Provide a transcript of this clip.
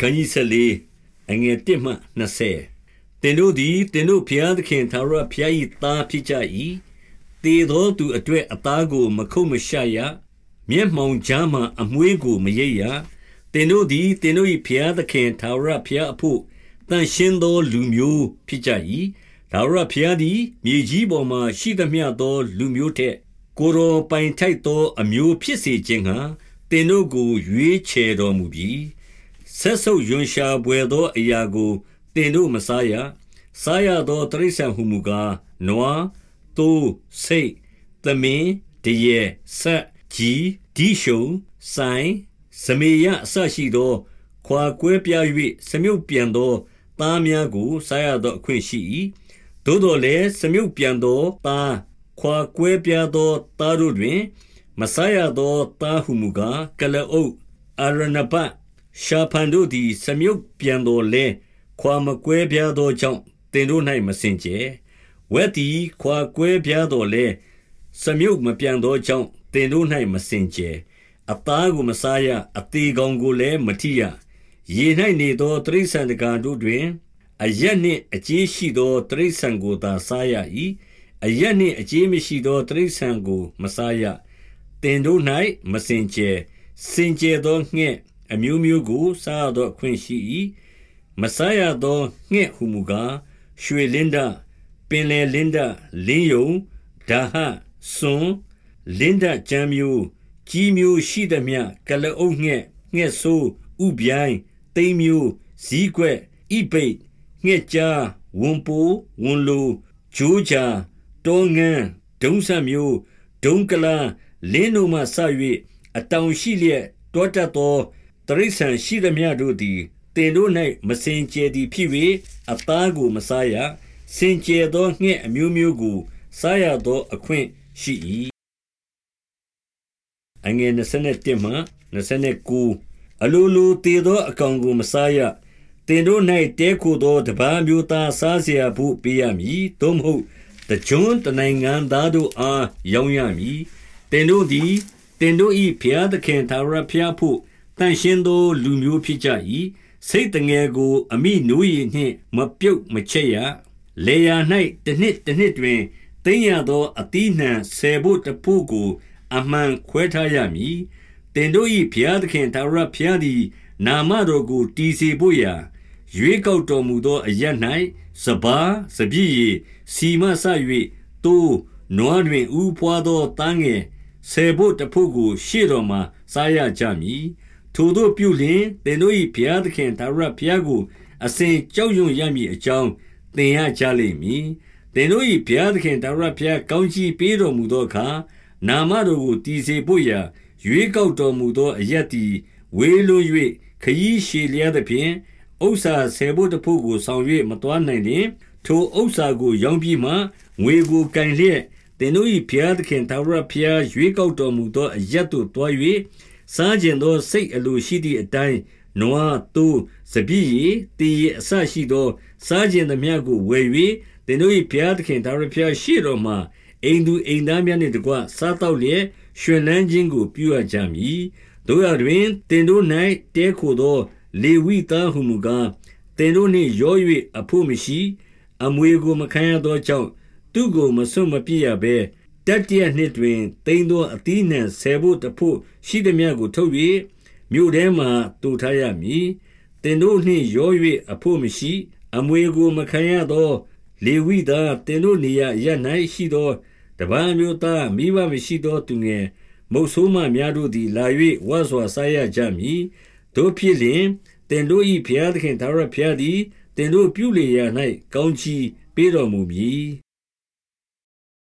ခန်းကြီးဆက်လေးအငယ်1မှ20တင်တို့သည်တင်တို့ဖျားသခင်သာရဖျား၏သားဖြစ်ကြ၏တေသောသူအတွက်အသားကို မခုတ်မရှရမျက်မှောင်ကြားမှအမွှေးကိုမရိပ်ရတင်တို့သည်တင်တို့၏ဖျားသခင်သာရဖျားအဖို့တန်ရှင်းသောလူမျိုးဖြစ်ကြ၏သာရဖျားသည်မြေကြီးပေါ်မှရှိသမျှသော လူမျိုးထက် ကိုယ်တော်ပိုင်ထိုက်သော အမျိုးဖြစ်စေခြင်းဟာတင်တို့ကိုရွေးချယ်တော်မူပြီး ဆက်ဆုပ်ယွန်ရှာပွေသောအရာကိုတင်တို့မစားရစားရသောတရိษံဟုမူကားနွားတိုးစိတ်သမင်းတရေဆက်ကြီးဒီရှုံဆိုင်စမေယအဆရှိသော ခွာကွဲပြား၍စမြုပ်ပြန်သောသားများကိုစားရသောအခွင့်ရှိ၏သို့တော်လည်းစမြုပ်ပြန်သောသားခွာကွဲပြားသောသားတို့တွင်မဆာရသောသားဟုမူကားကလအုပ်အာရဏပ ရှာဖန်တို့သည် စမြုပ်ပြန်တော်လဲခွာမကွဲပြားသောကြောင့်တင်တို့၌မစင်ကြဲဝက်သည်ခွာကွဲပြားတော်လဲစမြုပ်မပြန်သောကြောင့်တင်တို့၌မစင်ကြဲအသားကိုမစားရအသေးကောင်ကိုလည်းမထိရရေ၌နေသောတိရိစ္ဆာန်တကာတို့တွင်အရက်နှင့်အကြေးရှိသောတိရိစ္ဆာန်ကိုသာစားရ၏အရက်နှင့်အကြေးမရှိသောတိရိစ္ဆာန်ကို မစားရတင်တို့၌မစင်ကြဲစင်ကြဲသောငှက် အမျိုးမျိုးကို စားသောအခွင့်ရှိ၏မစားရသောငှက်ဟုမူကားရွှေလင်းဒပင်လေလင်းဒလင်းယုံဒါဟစွန်လင်းဒကြမ်းမျိုးကြီးမျိုးရှိသည်မြကလအုပ်ငှက်ငှက်ဆိုးဥပြိုင်းတိမ်မျိုးဇီးကွက်ဣပိတ်ငှက်ကြားဝန်ပိုဝန်လိုဂျိုးချာတောငန်းဒုံးဆက်မျိုးဒုံကလာလင်းတို့မှဆ၍အတောင်ရှိလျက်တောတတ်သော တရိษံရှိသမျှတို့သည်တင်တို့၌မစင်ကြယ်သည်ဖြစ်၍အသားကိုမစားရစင်ကြယ်သောငှက်အမျိုးမျိုးကိုစားရသောအခွင့်ရှိ၏အငယ်27မှ29အလိုလိုတည်သောအကောင်ကိုမစားရတင်တို့၌တဲခိုသောတပားမျိုးသားစားเสียဖို့ပေးရမည်သို့မဟုတ်တကြွတနိုင်ငံသားတို့အားရောင်းရမည်တင်တို့သည်တင်တို့၏ဖျားသခင်သာရဖျားဖို့ တန်ရှင်းသောလူမျိုးဖြစ်ကြ၏စိတ်တငယ်ကို အမိနိုးရည်နှင့်မပြုတ်မချက်ရလေယာ၌တစ်နှစ်တစ်နှစ်တွင်တင်းရသောအသီးနှံဆယ်ဖို့တဖို့ကို အမှန်ခွဲထားရမည်တင်တို့၏ဘုရားသခင်သာရဘုရားသည် နာမတော်ကိုတည်စေဖို့ရာရွေးကောက်တော်မူသောအရ၌စပါးစပြည့်ရည်စီမဆ၍တိုးနွားတွင်ဥဖွာသောတန်းငယ်ဆယ်ဖို့တဖို့ကို ရှေ့တော်မှာစားရကြမည် ထိုတို့ပြုလျင်သင်တို့၏ဘုရားသခင်သာရဘုရားကို အစဉ်ကြောက်ရွံ့ရမည်အကြောင်းသင်ရကြလိမ့်မည်သင်တို့၏ဘုရားသခင်သာရဘုရားကောင်းချီးပေးတော်မူသောအခါနာမတော်ကိုတည်စေဖို့ရာရွေးကောက်တော်မူသောအရက်သည်ဝေလွန်၍ခရီးရှည်လျက်သဖြင့်ဥစ္စာဆယ်ဖို့တဖို့ကိုဆောင်၍မတော်နိုင်လျင်ထိုဥစ္စာကိုရောင်းပြီးမှငွေကိုကင်လျက်သင်တို့၏ဘုရားသခင်သာရဘုရားရွေးကောက်တော်မူသောအရက်သို့တွား၍ စားကျင်သော စိတ်အလိုရှိသည့်အတိုင်းနွားသိုးစပြည့်ရည်တည်ရအဆရှိသော စားကျင်သမျှကိုဝယ်၍သင်တို့၏ဘုရားသခင်သာရဘုရားရှိတော်မှာအိမ်သူအိမ်သားများနှင့်တကွစားတော့လျက်ရှင်လန်းခြင်းကို ပြုအပ်ကြမည်တို့ရတွင်တင်တို့၌တဲခိုသော လေဝိသားဟုမူကားတင်တို့နှင့်ရော၍အဖို့မရှိ အမွေကိုမခံရသောကြောင့်သူကိုမဆွမပြည့်ရဘဲ တတရနှစ်တွင်တိမ်သောအသီးနှံဆယ်ဖို့တဖို့ရှိသည်များကိုထုတ်၍မြို့ထဲမှတူထားရမည်တင်တို့နှင့်ရော၍အဖို့မရှိ အမွေကိုမခံရသော လေဝိသားတင်တို့နေရရ၌ရှိသောတပန်းမျိုးသားမိဘမရှိသောသူငယ်မုတ်ဆိုးမများတို့သည်လာ၍ဝါစွာစားရကြမည်တို့ဖြစ်လျင်တင်တို့၏ဘုရားသခင်သာရဘုရားသည်တင်တို့ပြုလေရာ၌ကောင်းချီးပေးတော်မူမည်